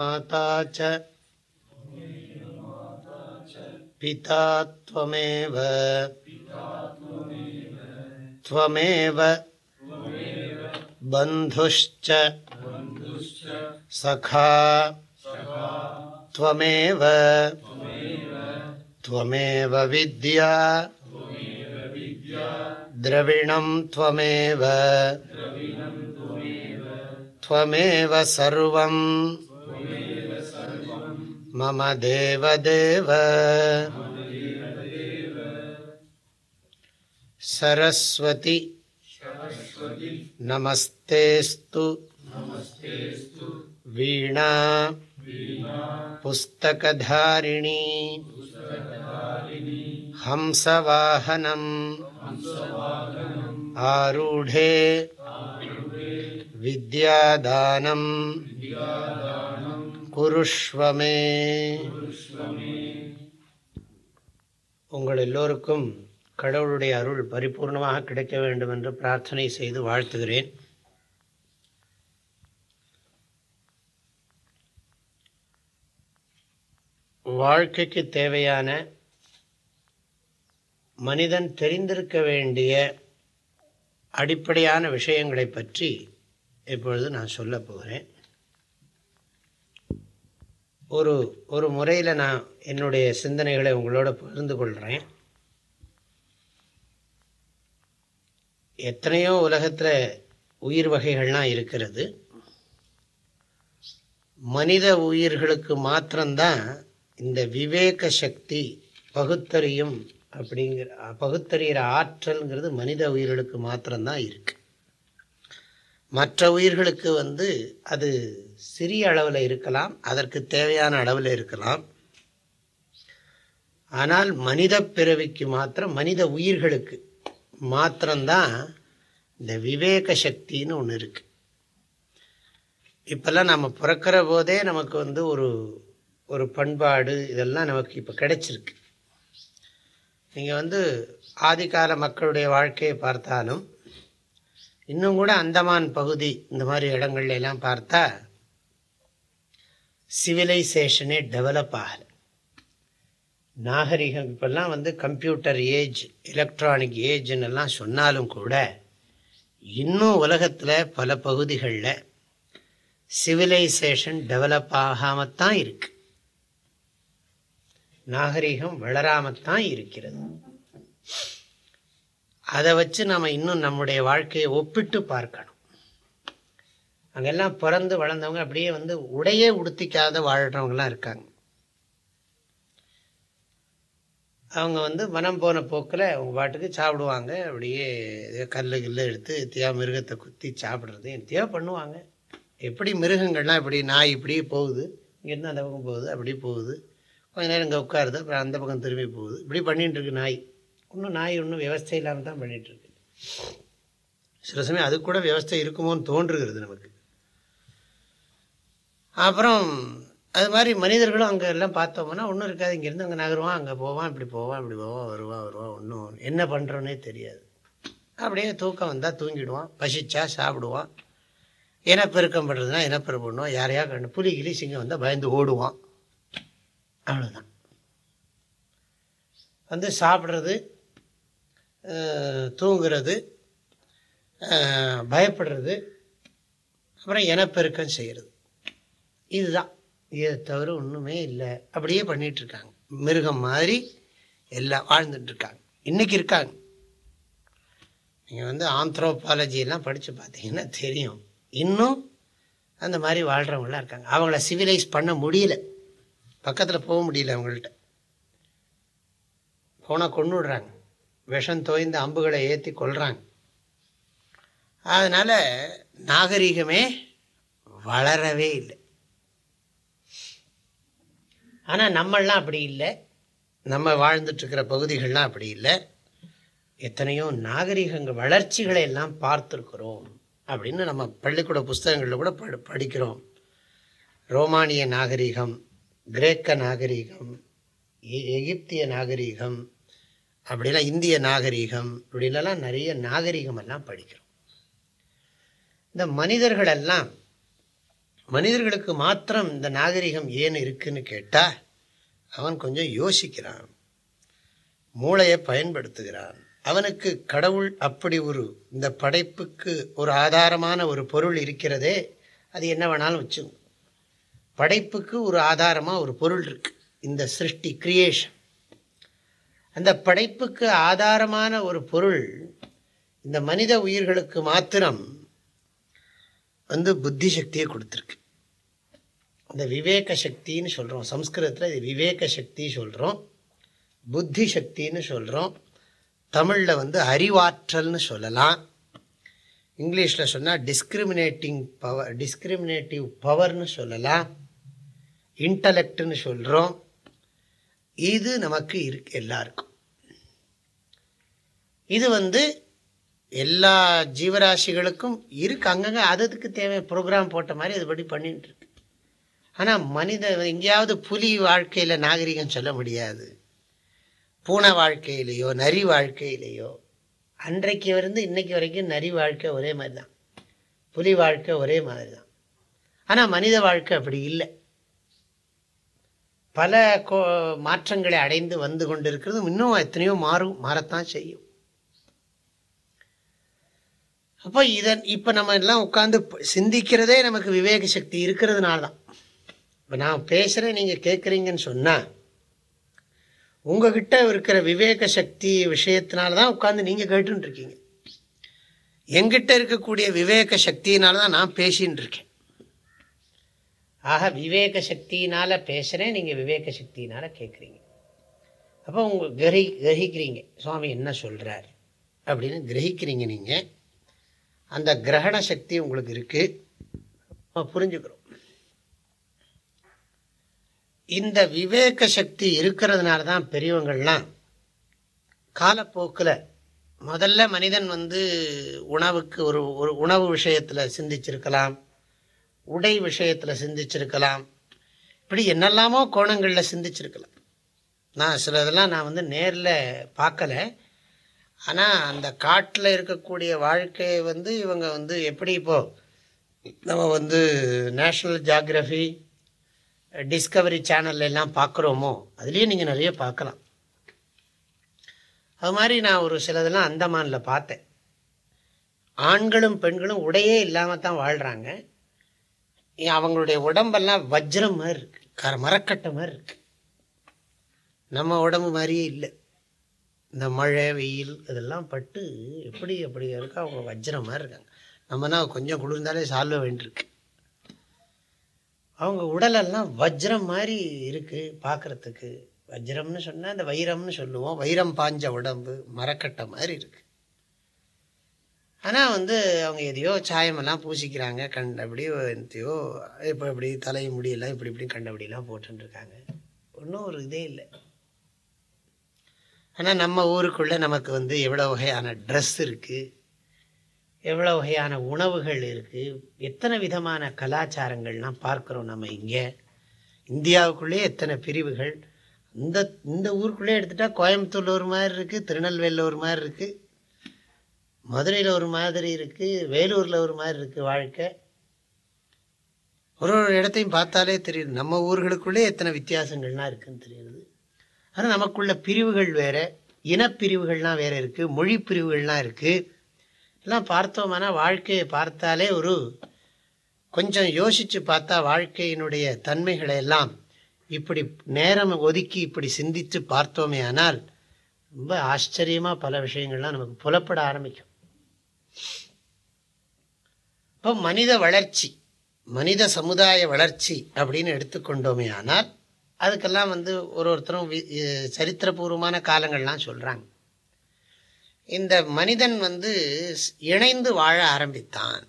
माता च। पिता त्वमेव। त्वमेव। बन्धुश्च। सखा। त्वमेव। त्वमेव विद्या। द्रविणं त्वमेव। त्वमेव मम देवदेव सरस्वति। नमस्तेस्तु वीणा। पुस्तकधारिणी। हंसवाहनम्। आरूढे। வித்யாதானம். குருஷ்வமே. உங்கள் எல்லோருக்கும் கடவுளுடைய அருள் பரிபூர்ணமாக கிடைக்க வேண்டும் என்று பிரார்த்தனை செய்து வாழ்த்துகிறேன். வாழ்க்கைக்கு தேவையான மனிதன் தெரிந்திருக்க வேண்டிய அடிப்படையான விஷயங்களை பற்றி இப்பொழுது நான் சொல்ல போகிறேன். ஒரு ஒரு முறையில் நான் என்னுடைய சிந்தனைகளை உங்களோட பகிர்ந்து கொள்கிறேன் எத்தனையோ உலகத்தில் உயிர் வகைகள்லாம் இருக்கிறது. மனித உயிர்களுக்கு மாத்திரம்தான் இந்த விவேக சக்தி பகுத்தறியும் அப்படிங்கிற பகுத்தறிகிற ஆற்றல்ங்கிறது மனித உயிர்களுக்கு மாத்திரம்தான் இருக்குது மற்ற உயிர்களுக்கு வந்து அது சிறிய அளவில் இருக்கலாம் அதற்கு தேவையான அளவில் இருக்கலாம். ஆனால் மனித பிறவிக்கு மாத்திரம் மனித உயிர்களுக்கு மாத்திரம்தான் இந்த விவேக சக்தின்னு ஒன்று இருக்குது இப்போல்லாம் நம்ம பிறக்கிற போதே நமக்கு வந்து ஒரு ஒரு பண்பாடு இதெல்லாம் நமக்கு இப்போ கிடைச்சிருக்கு. நீங்கள் வந்து ஆதிகால மக்களுடைய வாழ்க்கையை பார்த்தாலும் இன்னும் கூட அந்தமான் பகுதி இந்த மாதிரி இடங்கள்ல எல்லாம் பார்த்தா சிவிலைசேஷனே டெவலப் ஆகலை. நாகரிகம் இப்பெல்லாம் வந்து கம்ப்யூட்டர் ஏஜ் எலக்ட்ரானிக் ஏஜ்னு எல்லாம் சொன்னாலும் கூட இன்னும் உலகத்தில் பல பகுதிகளில் சிவிலைசேஷன் டெவலப் ஆகாமத்தான் இருக்கு. நாகரிகம் வளராமத்தான் இருக்கிறது. அதை வச்சு நம்ம இன்னும் நம்முடைய வாழ்க்கையை ஒப்பிட்டு பார்க்கணும். அங்கெல்லாம் பிறந்து வளர்ந்தவங்க அப்படியே வந்து உடையே உடுத்திக்காத வாழ்கிறவங்களாம் இருக்காங்க. அவங்க வந்து மனம் போன போக்கில் அவங்க பாட்டுக்கு சாப்பிடுவாங்க. அப்படியே கல் கில்லு எடுத்து தியா மிருகத்தை குத்தி சாப்பிட்றது எத்தையோ பண்ணுவாங்க. எப்படி மிருகங்கள்லாம் இப்படி நாய் இப்படி போகுது இங்கேருந்து அந்த பக்கம் போகுது அப்படி போகுது. கொஞ்ச நேரம் இங்கே உட்காருது அப்புறம் அந்த பக்கம் திரும்பி போகுது. இப்படி பண்ணிட்டுருக்கு நாய். இன்னும் நாய் ஒன்றும் விவஸ்தை இல்லாமல் தான் பண்ணிகிட்ருக்கு சில சமயம் அது கூட விவஸ்தை இருக்குமோன்னு தோன்றுகிறது நமக்கு. அப்புறம் அது மாதிரி மனிதர்களும் அங்கே எல்லாம் பார்த்தோம்னா ஒன்றும் இருக்காது. இங்கேருந்து அங்கே நகருவான் அங்கே போவான் இப்படி போவான் இப்படி போவான் வருவான் வருவான் ஒன்றும் என்ன பண்ணுறோன்னே தெரியாது. அப்படியே தூக்கம் வந்தால் தூங்கிடுவான் பசிச்சா சாப்பிடுவான். இனப்பெருக்கம் பண்ணுறதுனா இனப்பெருக்கம் பண்ணுவான். யாரையா கண்டு புலி கிளி சிங்கம் வந்தால் பயந்து ஓடுவான். அவ்வளோதான் வந்து சாப்பிட்றது தூங்குறது பயப்படுறது அப்புறம் இனப்பெருக்கம் செய்கிறது இதுதான். இதை தவிர ஒன்றுமே இல்லை. அப்படியே பண்ணிகிட்ருக்காங்க மிருகம் மாதிரி எல்லாம் வாழ்ந்துட்டுருக்காங்க இன்றைக்கி இருக்காங்க. நீங்கள் வந்து ஆந்த்ரோபாலஜியெல்லாம் படித்து பார்த்தீங்கன்னா தெரியும். இன்னும் அந்த மாதிரி வாழ்கிறவங்களாம் இருக்காங்க. அவங்கள சிவிலைஸ் பண்ண முடியல. பக்கத்தில் போக முடியல அவங்கள்ட்ட. போனால் கொண்டு விடுறாங்க விஷம் தோய்ந்த அம்புகளை ஏற்றி கொள்கிறாங்க அதனால் நாகரிகமே வளரவே இல்லை. ஆனால் நம்மளாம் அப்படி இல்லை. நம்ம வாழ்ந்துட்டுருக்கிற பகுதிகள்லாம் அப்படி இல்லை. எத்தனையோ நாகரிகங்கள் வளர்ச்சிகளை எல்லாம் பார்த்துருக்குறோம் அப்படின்னு நம்ம பள்ளிக்கூட புஸ்தகங்களில் கூட படி படிக்கிறோம். ரோமானிய நாகரிகம் கிரேக்க நாகரிகம் எகிப்திய நாகரிகம் அப்படிலாம் இந்திய நாகரிகம் இப்படிலாம் நிறைய நாகரிகம் எல்லாம் படிக்கிறோம். இந்த மனிதர்களெல்லாம் மனிதர்களுக்கு மாத்திரம் இந்த நாகரிகம் ஏன் இருக்குன்னு கேட்டால் அவன் கொஞ்சம் யோசிக்கிறான். மூளையை பயன்படுத்துகிறான். அவனுக்கு கடவுள் அப்படி ஒரு இந்த படைப்புக்கு ஒரு ஆதாரமான ஒரு பொருள் இருக்கிறதே அது என்ன வேணாலும் வச்சு படைப்புக்கு ஒரு ஆதாரமாக ஒரு பொருள் இருக்குது இந்த சிருஷ்டி கிரியேஷன் அந்த படைப்புக்கு ஆதாரமான ஒரு பொருள் இந்த மனித உயிர்களுக்கு மாத்திரம் வந்து புத்தி சக்தியை கொடுத்துருக்கு. இந்த விவேக சக்தின்னு சொல்கிறோம் சம்ஸ்கிருதத்தில் இது விவேக சக்தி சொல்கிறோம் புத்தி சக்தின்னு சொல்கிறோம் தமிழில் வந்து அறிவாற்றல்னு சொல்லலாம். இங்கிலீஷில் சொன்னால் டிஸ்கிரிமினேட்டிங் பவர் டிஸ்கிரிமினேட்டிவ் பவர்னு சொல்லலாம். இன்டலெக்ட்னு சொல்கிறோம் இது நமக்கு இருக்கு எல்லாருக்கும். இது வந்து எல்லா ஜீவராசிகளுக்கும் இருக்கு. அங்கங்கே அதுக்கு தேவை ப்ரோக்ராம் போட்ட மாதிரி அதுபடி பண்ணிட்டு இருக்கு. ஆனால் மனித எங்கேயாவது புலி வாழ்க்கையில் நாகரிகம் சொல்ல முடியாது. பூனை வாழ்க்கையிலேயோ நரி வாழ்க்கையிலேயோ அன்றைக்கு இருந்து இன்னைக்கு வரைக்கும் நரி வாழ்க்கை ஒரே மாதிரி தான் புலி வாழ்க்கை ஒரே மாதிரி தான் ஆனால் மனித வாழ்க்கை அப்படி இல்லை. பல கோ மாற்றங்களை அடைந்து வந்து கொண்டிருக்கிறது இன்னும் எத்தனையோ மாறும் மாறத்தான் செய்யும். அப்போ இதன் இப்போ நம்ம எல்லாம் உட்காந்து சிந்திக்கிறதே நமக்கு விவேக சக்தி இருக்கிறதுனால தான். இப்போ நான் பேசுகிறேன் நீங்கள் கேட்குறீங்கன்னு சொன்னால் உங்ககிட்ட இருக்கிற விவேக சக்தி விஷயத்தினால தான் உட்காந்து நீங்கள் கேட்டுருக்கீங்க எங்கிட்ட இருக்கக்கூடிய விவேக சக்தியினால தான் நான் பேசின்னு இருக்கேன். ஆக விவேக சக்தியினால் பேசுகிறேன் நீங்கள் விவேக சக்தியினால் கேட்குறீங்க அப்போ உங்க கிரகி கிரகிக்கிறீங்க. சுவாமி என்ன சொல்கிறார் அப்படின்னு கிரகிக்கிறீங்க நீங்கள் அந்த கிரகண சக்தி உங்களுக்கு இருக்குது புரிஞ்சுக்கிறோம். இந்த விவேக சக்தி இருக்கிறதுனால தான் பெரியவங்கள்லாம் காலப்போக்கில் முதல்ல மனிதன் வந்து உணவுக்கு ஒரு ஒரு உணவு விஷயத்தில் சிந்திச்சிருக்கலாம். உடை விஷயத்தில் சிந்திச்சிருக்கலாம். இப்படி என்னெல்லாமோ கோணங்களில் சிந்திச்சிருக்கலாம். நான் சில இதெல்லாம் நான் வந்து நேரில் பார்க்கல. ஆனால் அந்த காட்டில் இருக்கக்கூடிய வாழ்க்கையை வந்து இவங்க வந்து எப்படி இப்போது நம்ம வந்து நேஷ்னல் ஜாகிரஃபி டிஸ்கவரி சேனல் எல்லாம் பார்க்குறோமோ அதுலேயே நீங்கள் நிறைய பார்க்கலாம். அது மாதிரி நான் ஒரு சிலதெல்லாம் அந்தமானில் பார்த்தேன். ஆண்களும் பெண்களும் உடையே இல்லாமல் தான் வாழ்கிறாங்க அவங்களுடைய உடம்பெல்லாம் வஜ்ரம் மாதிரி இருக்கு. கர மரக்கட்டை மாதிரி இருக்கு. நம்ம உடம்பு மாதிரியே இல்லை. இந்த மழை வெயில் இதெல்லாம் பட்டு எப்படி அப்படி இருக்கோ அவங்க வஜ்ரம் மாதிரி இருக்காங்க. நம்மனா கொஞ்சம் குளிர்ந்தாலே சால்வ வேண்டியிருக்கு. அவங்க உடலெல்லாம் வஜ்ரம் மாதிரி இருக்குது பார்க்குறதுக்கு வஜ்ரம்னு சொன்னால் இந்த வைரம்னு சொல்லுவோம். வைரம் பாஞ்ச உடம்பு மரக்கட்டை மாதிரி இருக்குது ஆனால் வந்து அவங்க எதையோ சாயமெல்லாம் பூசிக்கிறாங்க கண்டபடி எத்தையோ இப்போ இப்படி தலை முடியெல்லாம் இப்படி இப்படி கண்டபடியெல்லாம் போட்டுருக்காங்க ஒன்றும் ஒரு இதே இல்லை. ஆனால் நம்ம ஊருக்குள்ளே நமக்கு வந்து எவ்வளோ வகையான ட்ரெஸ் இருக்குது எவ்வளோ வகையான உணவுகள் இருக்குது எத்தனை விதமான கலாச்சாரங்கள்லாம் பார்க்குறோம் நம்ம இங்கே. இந்தியாவுக்குள்ளேயே எத்தனை பிரிவுகள் இந்த இந்த ஊருக்குள்ளே எடுத்துகிட்டா கோயம்புத்தூரில் ஒரு மாதிரி இருக்குது திருநெல்வேலியில் ஒரு மாதிரி இருக்குது மதுரையில் ஒரு மாதிரி இருக்குது வேலூரில் ஒரு மாதிரி இருக்குது வாழ்க்கை. ஒரு ஒரு இடத்தையும் பார்த்தாலே தெரியுது. நம்ம ஊர்களுக்குள்ளே எத்தனை வித்தியாசங்கள்லாம் இருக்குதுன்னு தெரியுது. ஆனால் நமக்குள்ள பிரிவுகள் வேறு இனப்பிரிவுகள்லாம் வேறு இருக்குது மொழி பிரிவுகள்லாம் இருக்குது எல்லாம் பார்த்தோம்னா வாழ்க்கையை பார்த்தாலே ஒரு கொஞ்சம் யோசித்து பார்த்தா வாழ்க்கையினுடைய தன்மைகளை எல்லாம் இப்படி நேரம் ஒதுக்கி இப்படி சிந்தித்து பார்த்தோமே ஆனால் ரொம்ப ஆச்சரியமாக பல விஷயங்கள்லாம் நமக்கு புலப்பட ஆரம்பிக்கும். இப்போ மனித வளர்ச்சி மனித சமுதாய வளர்ச்சி அப்படின்னு எடுத்துக்கொண்டோமே ஆனால் அதுக்கெல்லாம் வந்து ஒரு ஒருத்தரும் சரித்திரபூர்வமான காலங்கள்லாம் சொல்கிறாங்க இந்த மனிதன் வந்து இணைந்து வாழ ஆரம்பித்தான்.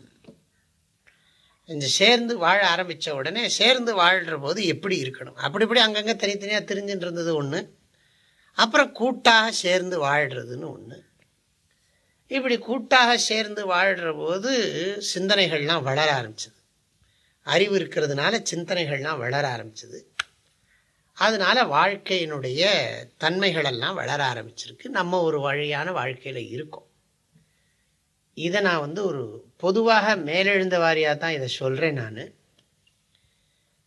இந்த சேர்ந்து வாழ ஆரம்பித்த உடனே சேர்ந்து வாழ்கிற போது எப்படி இருக்கணும்? அப்படி இப்படி அங்கங்கே தனித்தனியாக தெரிஞ்சுட்டு இருந்தது ஒன்று அப்புறம் கூட்டாக சேர்ந்து வாழ்கிறதுன்னு ஒன்று இப்படி கூட்டாக சேர்ந்து வாழ்கிற போது சிந்தனைகள்லாம் வளர ஆரம்பிச்சது. அறிவு இருக்கிறதுனால சிந்தனைகள்லாம் வளர ஆரம்பிச்சது. அதனால் வாழ்க்கையினுடைய தன்மைகளெல்லாம் வளர ஆரம்பிச்சிருக்கு. நம்ம ஒரு வழியான வாழ்க்கையில் இருக்கோம். இதை நான் வந்து ஒரு பொதுவாக மேலெழுந்த வாரியாக தான் இதை சொல்கிறேன் நான்.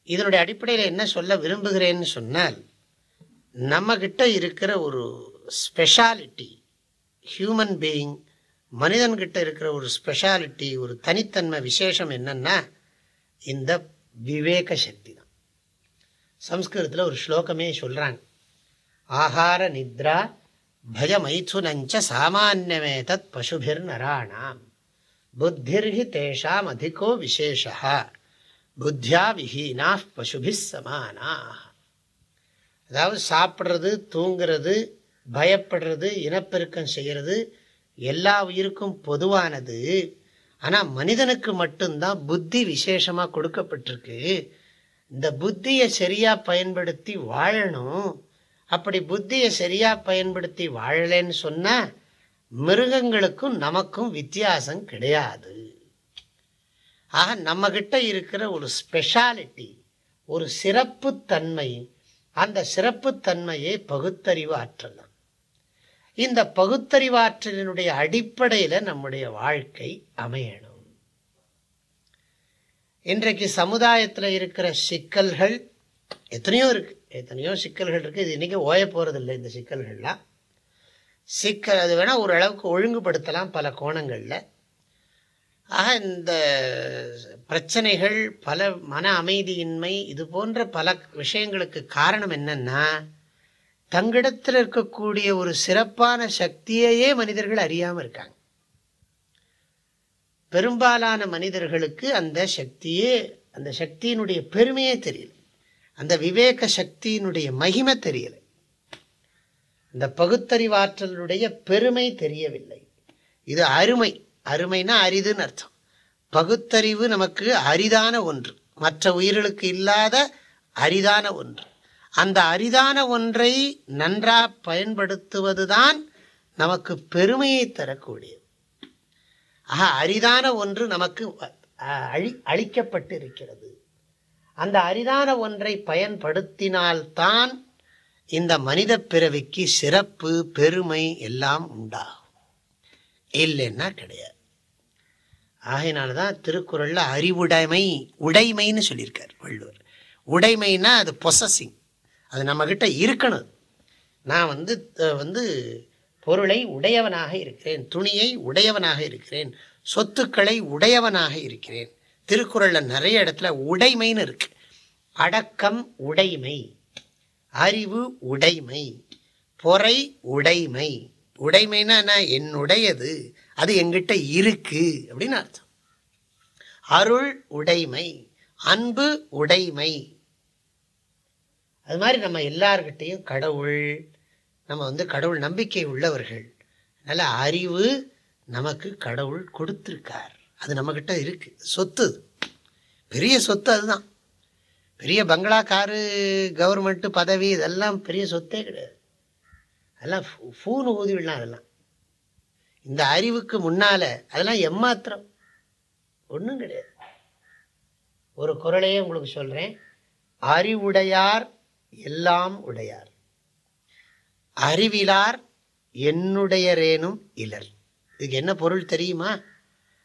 இதனுடைய அடிப்படையில் என்ன சொல்ல விரும்புகிறேன்னு சொன்னால் நம்மக்கிட்ட இருக்கிற ஒரு ஸ்பெஷாலிட்டி ஹியூமன் பீயிங் மனிதன்கிட்ட இருக்கிற ஒரு ஸ்பெஷாலிட்டி ஒரு தனித்தன்மை விசேஷம் என்னன்னா இந்த விவேக சக்தி தான். சம்ஸ்கிருதத்தில் ஒரு ஸ்லோகமே சொல்கிறாங்க ஆகார நித்ரா பயமைதுனஞ்ச சாமானியமே தத் பசுபிர் நராணாம் புத்திர்ஹி தேஷாம் அதிகோ விசேஷா புத்தியா விஹீனா பசுபி சமானா. அதாவது சாப்பிட்றது தூங்கிறது பயப்படுறது இனப்பெருக்கம் செய்கிறது எல்லா உயிருக்கும் பொதுவானது. ஆனால் மனிதனுக்கு மட்டும்தான் புத்தி விசேஷமாக கொடுக்கப்பட்டிருக்கு. இந்த புத்தியை சரியாக பயன்படுத்தி வாழணும். அப்படி புத்தியை சரியாக பயன்படுத்தி வாழலேன்னு சொன்னால் மிருகங்களுக்கும் நமக்கும் வித்தியாசம் கிடையாது. ஆக நம்மக்கிட்ட இருக்கிற ஒரு ஸ்பெஷாலிட்டி ஒரு சிறப்பு தன்மை அந்த சிறப்பு தன்மையே பகுத்தறிவு ஆற்றலாம் இந்த பகுத்தறிவாற்றலினுடைய அடிப்படையில் நம்முடைய வாழ்க்கை அமையணும். இன்றைக்கு சமுதாயத்தில் இருக்கிற சிக்கல்கள் எத்தனையோ இருக்கு. எத்தனையோ சிக்கல்கள் இருக்கு. இது இன்னைக்கு ஓய போறதில்லை இந்த சிக்கல்கள்லாம். சிக்கல் அது வேணால் ஓரளவுக்கு ஒழுங்குபடுத்தலாம் பல கோணங்களில். ஆக இந்த பிரச்சனைகள் பல மன அமைதியின்மை இது போன்ற பல விஷயங்களுக்கு காரணம் என்னன்னா தங்கிடத்தில் இருக்கக்கூடிய ஒரு சிறப்பான சக்தியையே மனிதர்கள் அறியாமல் இருக்காங்க. பெரும்பாலான மனிதர்களுக்கு அந்த சக்தியே அந்த சக்தியினுடைய பெருமையே தெரியல. அந்த விவேக சக்தியினுடைய மகிமை தெரியல. இந்த பகுத்தறிவாற்றலுடைய பெருமை தெரியவில்லை. இது அருமை. அருமைனா அரிதுன்னு அர்த்தம். பகுத்தறிவு நமக்கு அரிதான ஒன்று. மற்ற உயிர்களுக்கு இல்லாத அரிதான ஒன்று. அந்த அரிதான ஒன்றை நன்றாக பயன்படுத்துவதுதான் நமக்கு பெருமையை தரக்கூடியது. ஆக அரிதான ஒன்று நமக்கு அழி அழிக்கப்பட்டு இருக்கிறது அந்த அரிதான ஒன்றை பயன்படுத்தினால்தான் இந்த மனித பிறவிக்கு சிறப்பு பெருமை எல்லாம் உண்டாகும். இல்லைன்னா கிடையாது. ஆகையினால்தான் திருக்குறளில் அறிவுடைமை உடைமைன்னு சொல்லியிருக்கார் வள்ளுவர். உடைமைனா அது பொசசிங் அது நம்மக்கிட்ட இருக்கணும். நான் வந்து வந்து பொருளை உடையவனாக இருக்கிறேன் துணியை உடையவனாக இருக்கிறேன் சொத்துக்களை உடையவனாக இருக்கிறேன். திருக்குறளில் நிறைய இடத்துல உடைமைன்னு இருக்கு. அடக்கம் உடைமை அறிவு உடைமை பொறை உடைமை. உடைமைன்னா என்னுடையது அது எங்கிட்ட இருக்கு அப்படின்னு அர்த்தம். அருள் உடைமை அன்பு உடைமை. அது மாதிரி நம்ம எல்லார்கிட்டையும் கடவுள் நம்ம வந்து கடவுள் நம்பிக்கை உள்ளவர்கள். நல்ல அறிவு நமக்கு கடவுள் கொடுத்துருக்கார். அது நம்மக்கிட்ட இருக்கு. சொத்து. பெரிய சொத்து அதுதான். பெரிய பங்களா காரு கவர்மெண்ட்டு பதவி இதெல்லாம் பெரிய சொத்தே கிடையாது. அதெல்லாம் ஃபூனு ஊதி விடலாம் அதெல்லாம். இந்த அறிவுக்கு முன்னால அதெல்லாம் எம்மாத்திரம். ஒன்றும் கிடையாது. ஒரு குரலையே உங்களுக்கு சொல்கிறேன் அறிவுடையார் எல்லாம் உடையார். அறிவிலார் என்னுடையரேனும் இலர். இதுக்கு என்ன பொருள் தெரியுமா?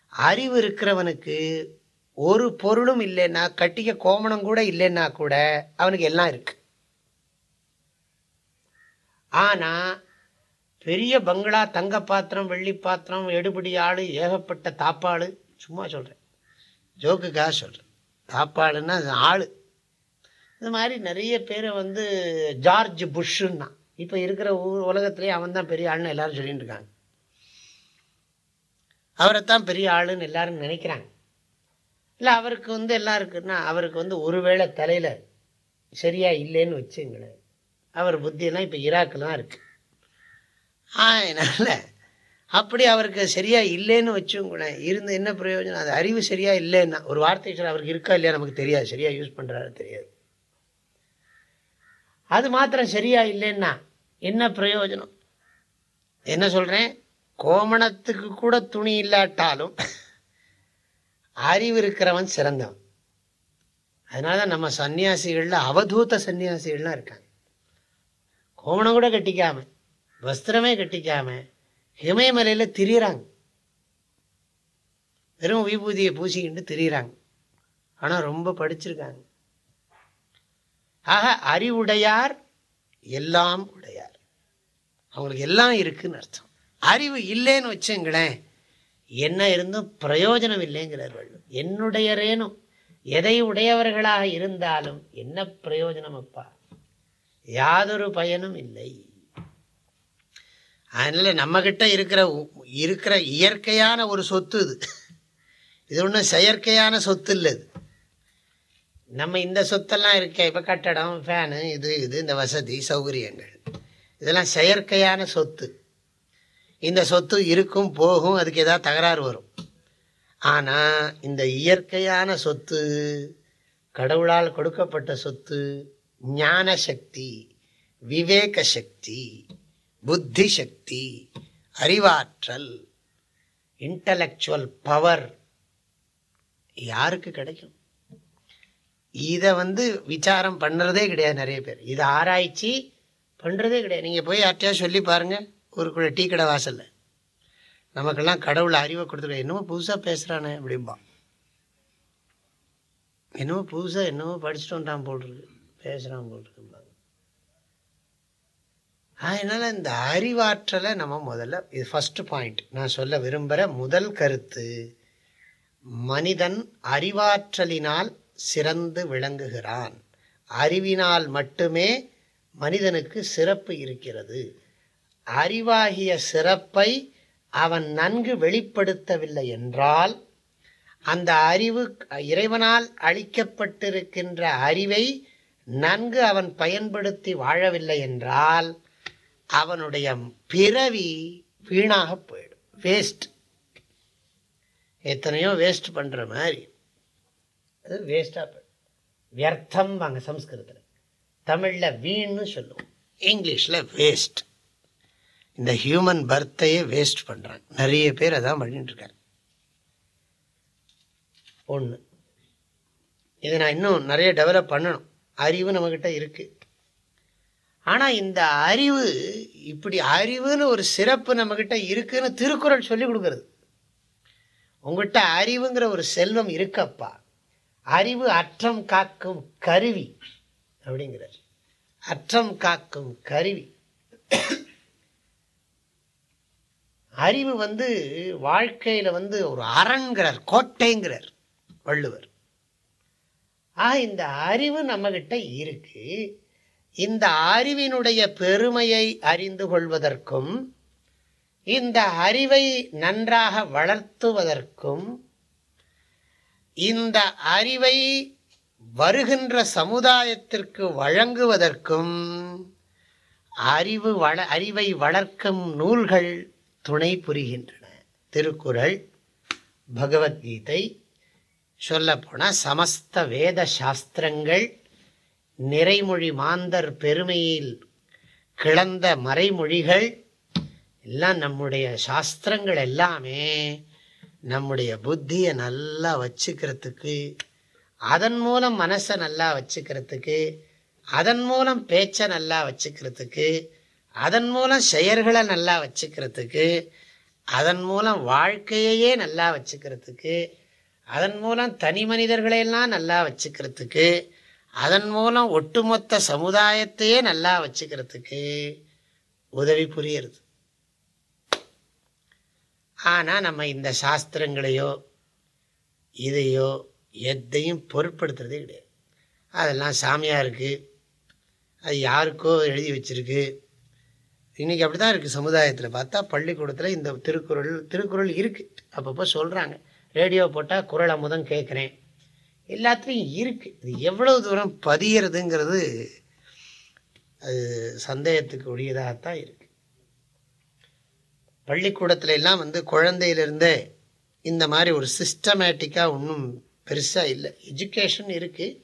அறிவு இருக்கிறவனுக்கு ஒரு பொருளும் இல்லைன்னா கட்டிக்க கோமணம் கூட இல்லைன்னா கூட அவனுக்கு எல்லாம் இருக்கு. ஆனா பெரிய பங்களா தங்க பாத்திரம் வெள்ளி பாத்திரம் எடுபடி ஆளு ஏகப்பட்ட தாப்பாளு சும்மா சொல்றேன். ஜோக்குக்காக சொல்றேன். தாப்பாளுன்னா ஆளு. இது மாதிரி நிறைய பேரை வந்து ஜார்ஜ் புஷ்ஷுன்னா. இப்போ இருக்கிற ஊர் உலகத்துலேயே அவன் தான் பெரிய ஆளுன்னு எல்லாரும் சொல்லிட்டு இருக்காங்க அவரைத்தான் பெரிய ஆளுன்னு எல்லாரும் நினைக்கிறாங்க. இல்லை அவருக்கு வந்து எல்லாம் இருக்குன்னா அவருக்கு வந்து ஒருவேளை தலையில் சரியா இல்லைன்னு வச்சுங்களேன். அவர் புத்தியெல்லாம் இப்போ ஈராக்கில் தான் இருக்கு. அதனால் அப்படி அவருக்கு சரியா இல்லைன்னு வச்சுங்களேன் இருந்து என்ன பிரயோஜனம்? அது அறிவு சரியா இல்லைன்னா ஒரு வார்த்தை சொல்ல அவருக்கு இருக்கா இல்லையா நமக்கு தெரியாது. சரியாக யூஸ் பண்ணுறாரு தெரியாது. அது மாத்திரம் சரியா இல்லைன்னா என்ன பிரயோஜனம்? என்ன சொல்கிறேன் கோமணத்துக்கு கூட துணி இல்லாட்டாலும் அறிவு இருக்கிறவன் சிறந்தவன். அதனால தான் நம்ம சன்னியாசிகளில் அவதூத்த சன்னியாசிகள்லாம் இருக்காங்க. கோமணம் கூட கட்டிக்காம வஸ்திரமே கட்டிக்காம இமயமலையில் திரியிறாங்க. வெறும் விபூதியை பூசிக்கிட்டு திரியிறாங்க. ஆனால் ரொம்ப படிச்சிருக்காங்க. ஆக அறிவுடையார் எல்லாம் உடையார். அவங்களுக்கு எல்லாம் இருக்குன்னு அர்த்தம். அறிவு இல்லைன்னு வச்சுங்களேன் என்ன இருந்தும் பிரயோஜனம் இல்லைங்கிறார் வள்ளுவர். என்னுடையரேனும் எதை உடையவர்களாக இருந்தாலும் என்ன பிரயோஜனம் அப்பா யாதொரு பயனும் இல்லை. அதனால நம்ம கிட்ட இருக்கிற இருக்கிற இயற்கையான ஒரு சொத்து இது. இது ஒன்றும் செயற்கையான சொத்து இல்லை இது. நம்ம இந்த சொத்தெல்லாம் இருக்க இப்போ கட்டடம் ஃபேனு இது இது இந்த வசதி சௌகரியங்கள். இதெல்லாம் செயற்கையான சொத்து. இந்த சொத்து இருக்கும் போகும் அதுக்கு ஏதாவது தகராறு வரும். ஆனால் இந்த இயற்கையான சொத்து கடவுளால் கொடுக்கப்பட்ட சொத்து ஞான சக்தி விவேக சக்தி புத்தி சக்தி அறிவாற்றல் இன்டலெக்சுவல் பவர் யாருக்கு கிடைக்கும்? இதை வந்து விசாரம் பண்ணுறதே கிடையாது நிறைய பேர். இதை ஆராய்ச்சி பண்ணுறதே கிடையாது. நீங்கள் போய் யார்ட்டையா சொல்லி பாருங்கள் ஊருக்குள்ள டீ கடை வாசலில். நமக்கெல்லாம் கடவுள் அறிவை கொடுத்துருக்க என்னமோ புதுசாக பேசுகிறானே அப்படிம்பா. என்னமோ புதுசாக என்னமோ படிச்சுட்டோன்றான் போட்டிருக்கு பேசுகிறான் போட்டிருக்கும்பாங்க அதனால் இந்த அறிவாற்றலை நம்ம முதல்ல இது ஃபஸ்ட்டு பாயிண்ட் நான் சொல்ல விரும்புகிற முதல் கருத்து மனிதன் அறிவாற்றலினால் சிறந்து விளங்குகிறான். அறிவினால் மட்டுமே மனிதனுக்கு சிறப்பு இருக்கிறது. அறிவாகிய சிறப்பை அவன் நன்கு வெளிப்படுத்தவில்லை என்றால் அந்த அறிவு இறைவனால் அளிக்கப்பட்டிருக்கின்ற அறிவை நன்கு அவன் பயன்படுத்தி வாழவில்லை என்றால் அவனுடைய பிறவி வீணாக போயிடும். வேஸ்ட் எத்தனையோ வேஸ்ட் பண்ணுற மாதிரி. அது வேஸ்டாக போயிடும். வியர்த்தம் வாங்க சம்ஸ்கிருதத்தில். தமிழில் வீண்னு சொல்லுவோம். இங்கிலீஷில் வேஸ்ட் இந்த ஹியூமன் பர்த்தையே வேஸ்ட் பண்ணுறாங்க நிறைய பேர் அதான் பண்ணிட்டுருக்காங்க ஒன்று இதை நான் இன்னும் நிறைய டெவலப் பண்ணணும். அறிவு நம்மக்கிட்ட இருக்குது ஆனால் இந்த அறிவு இப்படி அறிவுன்னு ஒரு சிறப்பு நம்மக்கிட்ட இருக்குன்னு திருக்குறள் சொல்லி கொடுக்கறது. உங்கள்கிட்ட அறிவுங்கிற ஒரு செல்வம் இருக்கப்பா. அறிவு அற்றம் காக்கும் கருவி அப்படிங்கிறார். அற்றம் காக்கும் கருவி. அறிவு வந்து வாழ்க்கையில வந்து ஒரு அரண்கிறார் கோட்டைங்கிறார் வள்ளுவர். ஆக இந்த அறிவு நம்ம கிட்ட இருக்கு. இந்த அறிவினுடைய பெருமையை அறிந்து கொள்வதற்கும் இந்த அறிவை நன்றாக வளர்த்துவதற்கும் இந்த அறிவை வருகின்ற சமுதாயத்திற்கு வழங்குவதற்கும் அறிவு வள அறிவை வளர்க்கும் நூல்கள் துணை புரிகின்றன. திருக்குறள் பகவத்கீதை சொல்லப்போனால் சமஸ்த வேத சாஸ்திரங்கள் நிறைமொழி மாந்தர் பெருமையில் கிளந்த மறைமொழிகள் எல்லாம் நம்முடைய சாஸ்திரங்கள் எல்லாமே நம்முடைய புத்தியை நல்லா வச்சுக்கிறதுக்கு அதன் மூலம் மனசை நல்லா வச்சுக்கிறதுக்கு அதன் மூலம் பேச்சை நல்லா வச்சுக்கிறதுக்கு அதன் மூலம் செயல்களை நல்லா வச்சுக்கிறதுக்கு அதன் மூலம் வாழ்க்கையையே நல்லா வச்சுக்கிறதுக்கு அதன் மூலம் தனி மனிதர்களையெல்லாம் நல்லா வச்சுக்கிறதுக்கு அதன் மூலம் ஒட்டுமொத்த சமுதாயத்தையே நல்லா வச்சுக்கிறதுக்கு உதவி புரியுறது. ஆனால் நம்ம இந்த சாஸ்திரங்களையோ இதையோ எதையும் பொருட்படுத்துறதே கிடையாது. அதெல்லாம் சாமியாக இருக்குது அது யாருக்கோ எழுதி வச்சிருக்கு. இன்றைக்கி அப்படி தான் இருக்குது சமுதாயத்தில் பார்த்தா பள்ளிக்கூடத்தில் இந்த திருக்குறள் திருக்குறள் இருக்குது அப்பப்போ சொல்கிறாங்க ரேடியோ போட்டால் குரல் அமுதம் கேட்குறேன். எல்லாத்துலேயும் இருக்குது இது எவ்வளோ தூரம் பதியறதுங்கிறது அது சந்தேகத்துக்கு உரியதாகத்தான் இருக்குது பள்ளிக்கூடத்துல எல்லாம் வந்து குழந்தையிலிருந்தே இந்த மாதிரி ஒரு சிஸ்டமேட்டிக்காக ஒன்றும் பெருசாக இல்லை. எஜுகேஷன் இருக்குது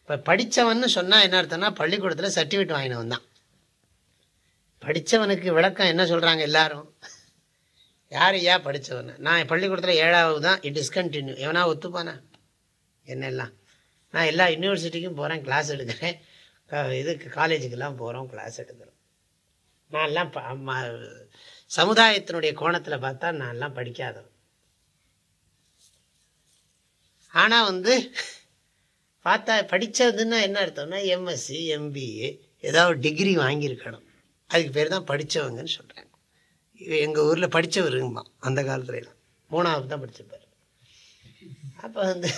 இப்போ படித்தவன்னு சொன்னால் என்ன அர்த்தம்னா பள்ளிக்கூடத்தில் சர்டிஃபிகேட் வாங்கினவன் தான். படித்தவனுக்கு விளக்கம் என்ன சொல்கிறாங்க எல்லாரும்? யார் ஐயா படித்தவன் நான் பள்ளிக்கூடத்தில் ஏழாவது தான். இட் டிஸ்கண்டினியூ எவனா ஒத்துப்பானா? என்னெல்லாம்? நான் எல்லா யூனிவர்சிட்டிக்கும் போகிறேன் கிளாஸ் எடுக்கிறேன். இதுக்கு காலேஜுக்கெல்லாம் போகிறோம் கிளாஸ் எடுக்கிறோம். நான் எல்லாம் சமுதாயத்தினுடைய கோணத்தில் பார்த்தா நான்லாம் படிக்காதவன். ஆனால் வந்து பார்த்தா படித்ததுன்னா என்ன அர்த்தம்னா எம்எஸ்சி எம்பிஏ ஏதாவது டிகிரி வாங்கியிருக்கணும். அதுக்கு பேர் தான் படித்தவங்கன்னு சொல்கிறாங்க எங்கள் ஊரில் படித்தவருங்கம்மா அந்த காலத்துலலாம். மூணாவது தான் படிச்சிருப்பார். அப்போ வந்து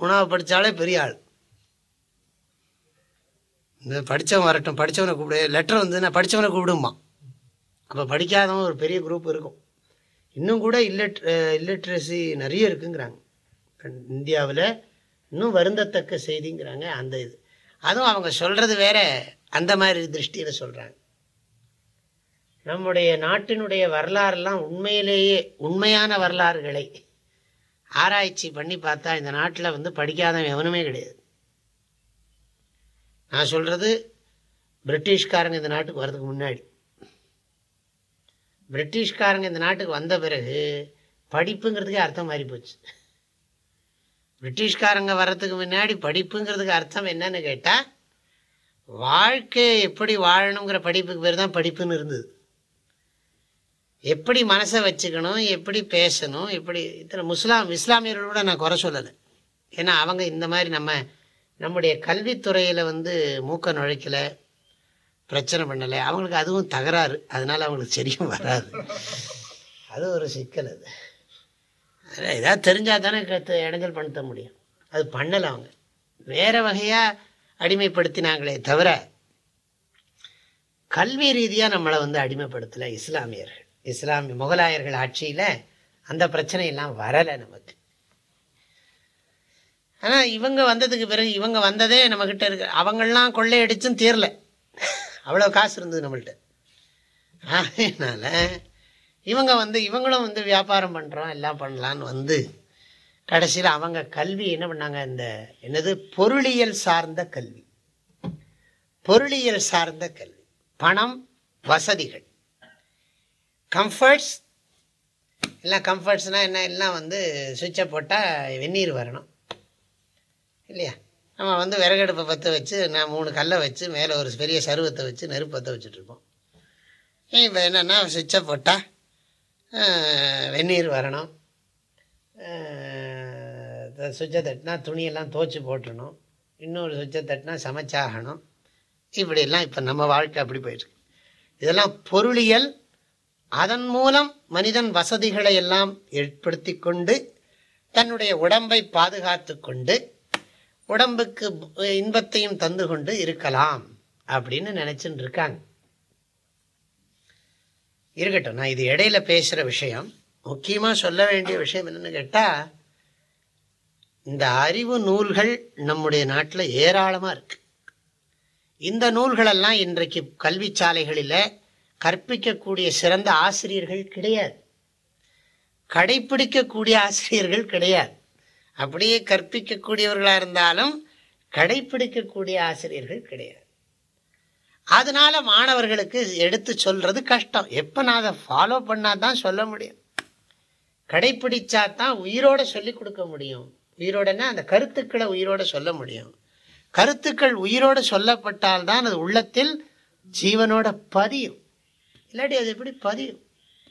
மூணாவது படித்தாலே பெரிய ஆள். இந்த படித்தவன் வரட்டும் படித்தவனை கூப்பிடு லெட்டர் வந்து நான் படித்தவனை கூப்பிடுமா அப்போ படிக்காதவன் ஒரு பெரிய குரூப் இருக்கும். இன்னும் கூட இல்லட் இல்லட்ரஸி நிறைய இருக்குங்கிறாங்க. இந்தியாவில் இன்னும் வருந்தத்தக்க செய்திங்கிறாங்க அந்த இது. அதுவும் அவங்க சொல்கிறது வேற அந்த மாதிரி திருஷ்டியில் சொல்கிறாங்க நம்முடைய நாட்டினுடைய வரலாறுலாம் உண்மையிலேயே உண்மையான வரலாறுகளை ஆராய்ச்சி பண்ணி பார்த்தா இந்த நாட்டில் வந்து படிக்காதவன் எவனுமே கிடையாது. நான் சொல்கிறது பிரிட்டிஷ்காரங்க இந்த நாட்டுக்கு வர்றதுக்கு முன்னாடி. பிரிட்டிஷ்காரங்க இந்த நாட்டுக்கு வந்த பிறகு படிப்புங்கிறதுக்கே அர்த்தம் மாறி போச்சு. பிரிட்டிஷ்காரங்க வர்றதுக்கு முன்னாடி படிப்புங்கிறதுக்கு அர்த்தம் என்னன்னு கேட்டால் வாழ்க்கையை எப்படி வாழணுங்கிற படிப்புக்கு பேர் தான் படிப்புன்னு இருந்தது. எப்படி மனசை வச்சுக்கணும் எப்படி பேசணும் எப்படி இத்தனை முஸ்லாம் இஸ்லாமியர்களோட நான் குறை சொல்லலை. ஏன்னா அவங்க இந்த மாதிரி நம்ம நம்முடைய கல்வித்துறையில் வந்து மூக்க நுழைக்கலை. பிரச்சனை பண்ணலை. அவங்களுக்கு அதுவும் தகராறு. அதனால் அவங்களுக்கு சரியும் வராது. அது ஒரு சிக்கல் அது. அதில் ஏதாவது தெரிஞ்சால் தானே கற்று இடைஞ்சல் பண்ணுத்த முடியும். அது பண்ணலை அவங்க. வேறு வகையாக அடிமைப்படுத்தினாங்களே தவிர கல்வி ரீதியாக நம்மளை வந்து அடிமைப்படுத்தலை இஸ்லாமியர்கள். இஸ்லாமிய முகலாயர்கள் ஆட்சியில் அந்த பிரச்சனையெல்லாம் வரலை நமக்கு. ஆனால் இவங்க வந்ததுக்கு பிறகு இவங்க வந்ததே நம்மக்கிட்ட இருக்கு. அவங்களாம் கொள்ளையடிச்சும் தீரலை. அவ்வளோ காசு இருந்தது நம்மள்ட்ட. அதனால் இவங்க வந்து இவங்களும் வந்து வியாபாரம் பண்ணுறோம் எல்லாம் பண்ணலான்னு வந்து கடைசியில் அவங்க கல்வி என்ன பண்ணாங்க? இந்த என்னது? பொருளியல் சார்ந்த கல்வி. பொருளியல் சார்ந்த கல்வி. பணம் வசதிகள். கம்ஃபர்ட்ஸ் எல்லாம் கம்ஃபர்ட்ஸ்னால் என்ன? எல்லாம் வந்து சுவிட்சை போட்டால் வெந்நீர் வரணும். இல்லையா? நம்ம வந்து விறகடுப்பை பற்ற வச்சு நான் மூணு கல்லை வச்சு மேலே ஒரு பெரிய சருவத்தை வச்சு நெருப்பு பற்ற வச்சுட்ருப்போம். இப்போ என்னென்னா சுவிட்சை போட்டால் வெந்நீர் வரணும். சுவிட்சை தட்டினா துணியெல்லாம் துவச்சி போட்டுடணும். இன்னொரு சுவிட்சை தட்டினா சமைச்சாகணும். இப்படியெல்லாம் இப்போ நம்ம வாழ்க்கை அப்படி போயிட்டுருக்கு. இதெல்லாம் பொருளியல் அதன் மூலம் மனிதன் வசதிகளை எல்லாம் ஏற்படுத்தி கொண்டு தன்னுடைய உடம்பை பாதுகாத்து கொண்டு உடம்புக்கு இன்பத்தையும் தந்து கொண்டு இருக்கலாம் அப்படின்னு நினைச்சுட்டு இருக்காங்க இருக்கட்டும் நான் இது இடையில பேசுகிற விஷயம். முக்கியமாக சொல்ல வேண்டிய விஷயம் என்னன்னு கேட்டால் இந்த அறிவு நூல்கள் நம்முடைய நாட்டில் ஏராளமாக இருக்கு. இந்த நூல்களெல்லாம் இன்றைக்கு கல்வி சாலைகளில் கற்பிக்கக்கூடிய சிறந்த ஆசிரியர்கள் கிடையாது. கடைப்பிடிக்கக்கூடிய ஆசிரியர்கள் கிடையாது. அப்படியே கற்பிக்கக்கூடியவர்களாக இருந்தாலும் கடைப்பிடிக்கக்கூடிய ஆசிரியர்கள் கிடையாது. அதனால் மாணவர்களுக்கு எடுத்து சொல்கிறது கஷ்டம். எப்போ நான் அதை ஃபாலோ பண்ணால் தான் சொல்ல முடியும். கடைப்பிடிச்சா தான் உயிரோடு சொல்லி கொடுக்க முடியும். உயிரோடனா அந்த கருத்துக்களை உயிரோடு சொல்ல முடியும். கருத்துக்கள் உயிரோடு சொல்லப்பட்டால் தான் அது உள்ளத்தில் ஜீவனோட பதியும். இல்லாட்டி அது எப்படி பதியும்?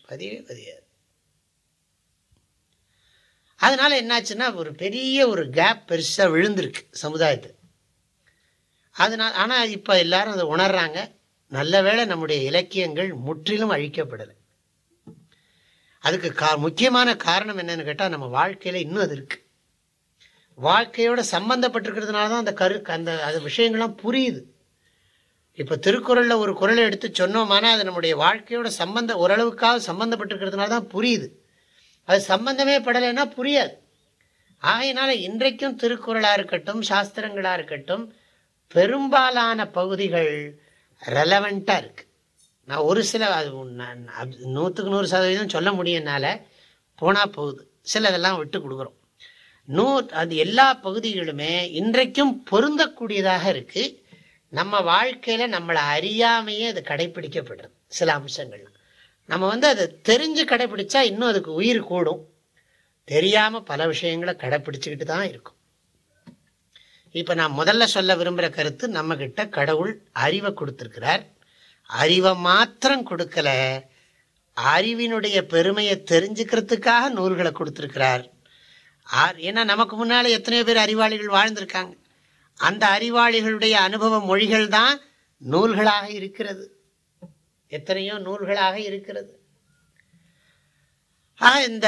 பதியவே பதியாது. அதனால என்னாச்சுன்னா ஒரு பெரிய ஒரு கேப் பெருசாக விழுந்திருக்கு சமுதாயத்து அதனால் ஆனால் இப்போ எல்லாரும் அதை உணர்றாங்க. நல்ல வேளை நம்முடைய இலக்கியங்கள் முற்றிலும் அழிக்கப்படலை. அதுக்கு கா முக்கியமான காரணம் என்னன்னு கேட்டால் நம்ம வாழ்க்கையில் இன்னும் அது இருக்கு. வாழ்க்கையோட சம்பந்தப்பட்டிருக்கிறதுனால தான் அந்த கரு அந்த அது விஷயங்கள்லாம் புரியுது. இப்போ திருக்குறளில் ஒரு குரலை எடுத்து சொன்னோமானா அது நம்முடைய வாழ்க்கையோட சம்பந்த ஓரளவுக்காக சம்பந்தப்பட்டிருக்கிறதுனால தான் புரியுது. அது சம்பந்தமே படலைன்னா புரியாது. ஆகையினால இன்றைக்கும் திருக்குறளாக இருக்கட்டும் சாஸ்திரங்களாக இருக்கட்டும் பெரும்பாலான பகுதிகள் ரெலவெண்ட்டாக இருக்குது நான் ஒரு சில அது நூற்றுக்கு நூறு சதவீதம் சொல்ல முடியனால போனால் போகுது. சிலதெல்லாம் விட்டு கொடுக்குறோம். நூ அது எல்லா பகுதிகளுமே இன்றைக்கும் பொருந்தக்கூடியதாக இருக்குது நம்ம வாழ்க்கையில் நம்மளை அறியாமையே அது கடைபிடிக்கப்படுறது சில அம்சங்கள்லாம் நம்ம வந்து அதை தெரிஞ்சு கடைப்பிடிச்சா இன்னும் அதுக்கு உயிர் கூடும். தெரியாமல் பல விஷயங்களை கடைப்பிடிச்சிக்கிட்டு தான் இருக்கும். இப்போ நான் முதல்ல சொல்ல விரும்புகிற கருத்து நம்மக்கிட்ட கடவுள் அறிவை கொடுத்துருக்கிறார். அறிவை மாத்திரம் கொடுக்கல அறிவினுடைய பெருமையை தெரிஞ்சுக்கிறதுக்காக நூல்களை கொடுத்துருக்கிறார். ஏன்னா நமக்கு முன்னால் எத்தனையோ பேர் அறிவாளிகள் வாழ்ந்திருக்காங்க. அந்த அறிவாளிகளுடைய அனுபவ மொழிகள் தான் நூல்களாக இருக்கிறது. எத்தனையோ நூல்களாக இருக்கிறது. இந்த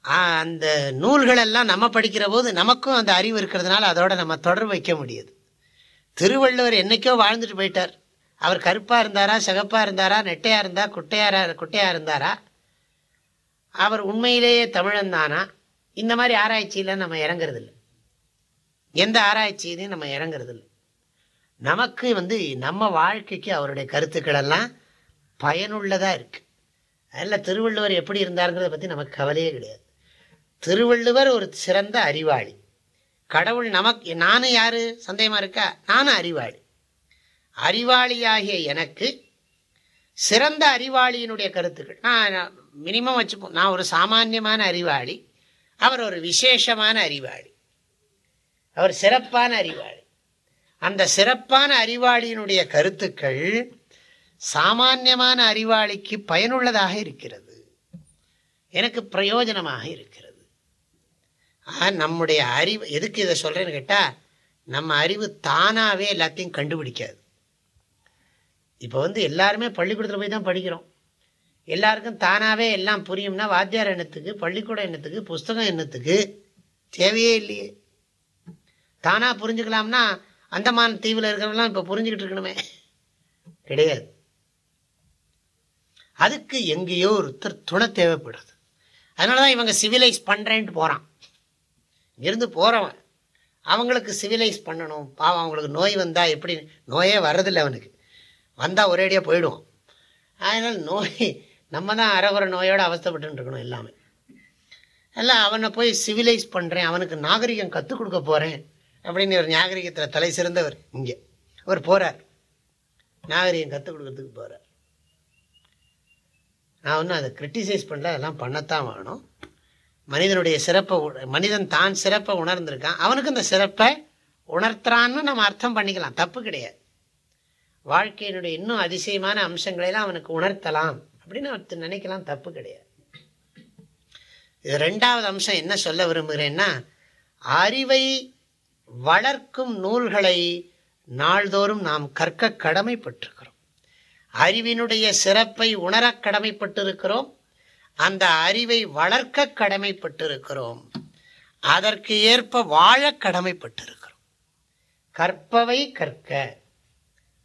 அந்த நூல்களெல்லாம் நம்ம படிக்கிற போது நமக்கும் அந்த அறிவு இருக்கிறதுனால அதோட நம்ம தொடர்பு வைக்க முடியுது. திருவள்ளுவர் என்னைக்கோ வாழ்ந்துட்டு போயிட்டார். அவர் கருப்பாக இருந்தாரா சிகப்பாக இருந்தாரா நெட்டையாக இருந்தா குட்டையாரா குட்டையாக இருந்தாரா? அவர் உண்மையிலேயே தமிழன் தானா? இந்த மாதிரி ஆராய்ச்சியில் நம்ம இறங்குறதில்ல. எந்த ஆராய்ச்சியிலையும் நம்ம இறங்குறதில்ல. நமக்கு வந்து நம்ம வாழ்க்கைக்கு அவருடைய கருத்துக்களெல்லாம் பயனுள்ளதாக இருக்குது அதில் திருவள்ளுவர் எப்படி இருந்தாருங்கிறத பற்றி நமக்கு கவலையே கிடையாது. திருவள்ளுவர் ஒரு சிறந்த அறிவாளி. கடவுள் நமக்கு நானும் யார்? சந்தேகமாக இருக்கா? நானும் அறிவாளி. அறிவாளியாகிய எனக்கு சிறந்த அறிவாளியினுடைய கருத்துக்கள். நான் மினிமம் வச்சுப்போம் நான் ஒரு சாமானியமான அறிவாளி. அவர் ஒரு விசேஷமான அறிவாளி. அவர் சிறப்பான அறிவாளி. அந்த சிறப்பான அறிவாளியினுடைய கருத்துக்கள் சாமானியமான அறிவாளிக்கு பயனுள்ளதாக இருக்கிறது. எனக்கு பிரயோஜனமாக இருக்கிறது. நம்முடைய அறிவு எதுக்கு இதை சொல்றேன்னு கேட்டா நம்ம அறிவு தானாவே எல்லாத்தையும் கண்டுபிடிக்காது. இப்போ வந்து எல்லாருமே பள்ளிக்கூடத்தில் போய் தான் படிக்கிறோம். எல்லாருக்கும் தானாகவே எல்லாம் புரியும்னா வாத்தியார் எண்ணத்துக்கு பள்ளிக்கூடம் எண்ணத்துக்கு புஸ்தகம் எண்ணத்துக்கு தேவையே இல்லையே. தானாக புரிஞ்சுக்கலாம்னா அந்தமான தீவில் இருக்கிறவங்களாம் இப்போ புரிஞ்சுக்கிட்டு இருக்கணுமே. கிடையாது. அதுக்கு எங்கேயோ ஒருத்தர் துணை தேவைப்படுது. அதனால தான் இவங்க சிவிலைஸ் பண்ணுறேன்ட்டு போகிறான் இருந்து போகிறவன் அவங்களுக்கு சிவிலைஸ் பண்ணணும். பாவம் அவங்களுக்கு நோய் வந்தால் எப்படி நோயே வர்றதில்லை அவனுக்கு. வந்தால் ஒரேடியாக போயிடுவோம் அதனால் நோய் நம்ம தான் அறகுற நோயோடு அவஸ்தப்பட்டு இருக்கணும் எல்லாமே. எல்லாம் அவனை போய் சிவிலைஸ் பண்ணுறேன் அவனுக்கு நாகரிகம் கற்றுக் கொடுக்க போகிறேன் அப்படின்னு ஒரு நாகரிகத்தில் தலை சிறந்தவர் இங்கே. அவர் போகிறார் நாகரிகம் கற்றுக் கொடுக்கறதுக்கு போகிறார் நான் ஒன்றும் அதை கிரிட்டிசைஸ் பண்ணல அதெல்லாம் பண்ணத்தான் வேணும். மனிதனுடைய சிறப்பை மனிதன் தான் சிறப்பை உணர்ந்திருக்கான். அவனுக்கு இந்த சிறப்பை உணர்த்துறான்னு நம்ம அர்த்தம் பண்ணிக்கலாம். தப்பு கிடையாது. வாழ்க்கையினுடைய இன்னும் அதிசயமான அம்சங்களெல்லாம் அவனுக்கு உணர்த்தலாம் அப்படின்னு அவன் நினைக்கலாம். தப்பு கிடையாது. இது ரெண்டாவது அம்சம் என்ன சொல்ல விரும்புகிறேன்னா அறிவை வளர்க்கும் நூல்களை நாள்தோறும் நாம் கற்க கடமைப்பட்டிருக்கிறோம். அறிவினுடைய சிறப்பை உணர கடமைப்பட்டிருக்கிறோம். அந்த அறிவை வளர்க்க கடமைப்பட்டிருக்கிறோம். அதற்கு ஏற்ப வாழ கடமைப்பட்டிருக்கிறோம். கற்பவை கற்க.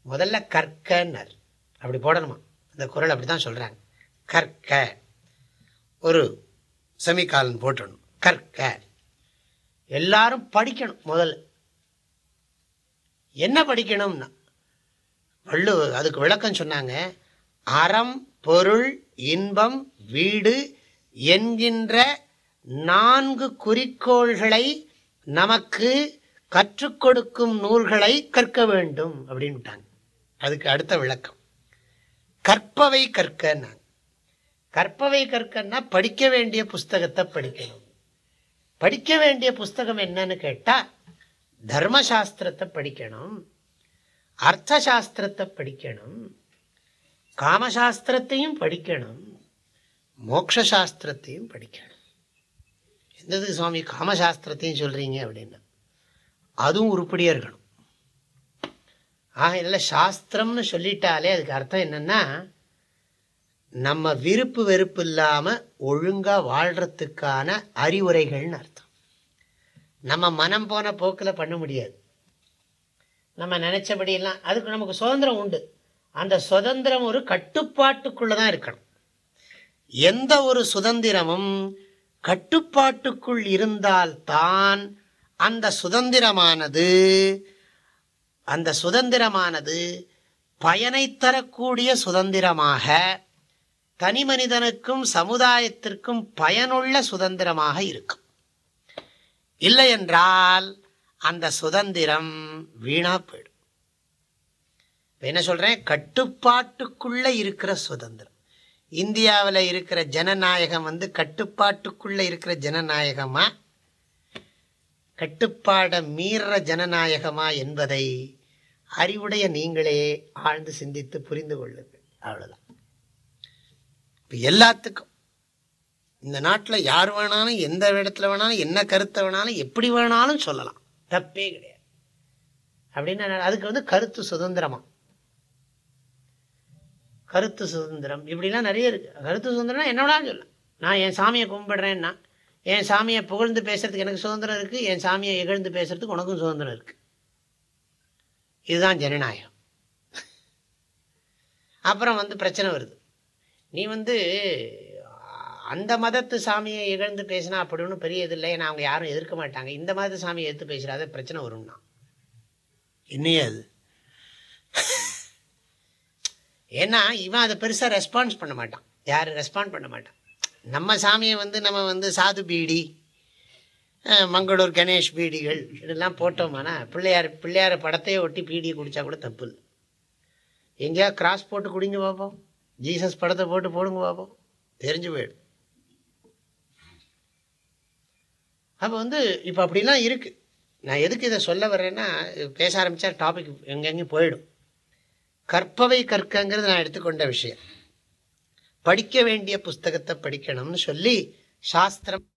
முதல்ல கற்கன்னர். அப்படி போடணுமா? இந்த குரல் அப்படி தான் சொல்கிறாங்க கற்க. ஒரு செமிகாலன் போட்டணும் கற்க. எல்லாரும் படிக்கணும் முதல்ல. என்ன படிக்கணும்னா வள்ளு அதுக்கு விளக்கம் சொன்னாங்க. அறம் பொருள் இன்பம் வீடு என்கின்ற நான்கு குறிக்கோள்களை நமக்கு கற்றுக் கொடுக்கும் நூல்களை கற்க வேண்டும் அப்படின்ட்டாங்க அதுக்கு அடுத்த விளக்கம். கற்பவை கற்க கற்பவை கற்கன்னா படிக்க வேண்டிய புஸ்தகத்தை படிக்கணும். படிக்க வேண்டிய புஸ்தகம் என்னன்னு கேட்டா தர்மசாஸ்திரத்தை படிக்கணும். அர்த்த சாஸ்திரத்தை படிக்கணும் காமசாஸ்திரத்தையும் படிக்கணும் மோக்ஷாஸ்திரத்தையும் படிக்கணும். எந்தது சுவாமி காமசாஸ்திரத்தையும் சொல்றீங்க அப்படின்னா? அதுவும் உருப்படியாக இருக்கணும். ஆக இல்லை சாஸ்திரம்னு சொல்லிட்டாலே அதுக்கு அர்த்தம் என்னன்னா நம்ம விருப்பு வெறுப்பு இல்லாமல் ஒழுங்காக வாழ்கிறதுக்கான அறிவுரைகள்னு அர்த்தம். நம்ம மனம் போன போக்கில் பண்ண முடியாது. நம்ம நினைச்சபடியெல்லாம் அதுக்கு நமக்கு சுதந்திரம் உண்டு. அந்த சுதந்திரம் ஒரு கட்டுப்பாட்டுக்குள்ளே தான் இருக்கணும். எந்த ஒரு சுதந்திரமும் கட்டுப்பாட்டுக்குள் இருந்தால்தான் அந்த சுதந்திரமானது அந்த சுதந்திரமானது பயனை தரக்கூடிய சுதந்திரமாக தனி மனிதனுக்கும் சமுதாயத்திற்கும் பயனுள்ள சுதந்திரமாக இருக்கும். இல்லை என்றால் அந்த சுதந்திரம் வீணா போயிடும். என்ன சொல்றேன்? கட்டுப்பாட்டுக்குள்ள இருக்கிற சுதந்திரம். இந்தியாவில் இருக்கிற ஜனநாயகம் வந்து கட்டுப்பாட்டுக்குள்ள இருக்கிற ஜனநாயகமா? கட்டுப்பாட மீற ஜனநாயகமா என்பதை அறிவுடைய நீங்களே ஆழ்ந்து சிந்தித்து புரிந்து கொள்ளுங்கள். அவ்வளவுதான். இப்போ எல்லாத்துக்கும் இந்த நாட்டில் யார் வேணாலும் எந்த இடத்துல வேணாலும் என்ன கருத்தை வேணாலும் எப்படி வேணாலும் சொல்லலாம். தப்பே கிடையாது. அப்படின்னு அதுக்கு வந்து கருத்து சுதந்திரமா? கருத்து சுதந்திரம். இப்படிலாம் நிறைய இருக்கு. கருத்து சுதந்திரம்னா என்னோட சொல்லலாம். நான் என் சாமியை கும்பிடுறேன்னா என் சாமியை புகழ்ந்து பேசுறதுக்கு எனக்கு சுதந்திரம் இருக்கு என் சாமியை இகழ்ந்து பேசுறதுக்கு உனக்கும் சுதந்திரம் இருக்கு. இதுதான் ஜனநாயகம். அப்புறம் வந்து பிரச்சனை வருது. நீ வந்து அந்த மதத்து சாமியை இகழ்ந்து பேசினா அப்படி ஒன்றும் பெரிய இது இல்லை ஏன்னா அவங்க யாரும் எதிர்க்க மாட்டாங்க. இந்த மதத்து சாமியை எடுத்து பேசுகிறாத பிரச்சனை வரும்னா. என்னையே அது? ஏன்னா இவன் அதை பெருசாக ரெஸ்பான்ஸ் பண்ண மாட்டான். யாரும் ரெஸ்பாண்ட் பண்ண மாட்டான். நம்ம சாமியை வந்து நம்ம வந்து சாது பீடி மங்களூர் கணேஷ் பீடிகள் இதெல்லாம் போட்டோமானா பிள்ளையார் பிள்ளையார் படத்தையே ஒட்டி பீடியை குடித்தா கூட தப்பு இல்லை. எங்கேயா கிராஸ் போட்டு குடிங்க பார்ப்போம் ஜீசஸ் படத்தை போட்டு போடுங்க பார்ப்போம் தெரிஞ்சு போயிடும். அப்போ வந்து இப்போ அப்படிலாம் இருக்குது நான் எதுக்கு இதை சொல்ல வர்றேன்னா பேச ஆரம்பித்தா டாபிக் எங்கெங்கேயும் போயிடும். கற்பவை கற்கங்கிறது நான் எடுத்துக்கொண்ட விஷயம். படிக்க வேண்டிய புஸ்தகத்தை படிக்கணும்னு சொல்லி சாஸ்திரம்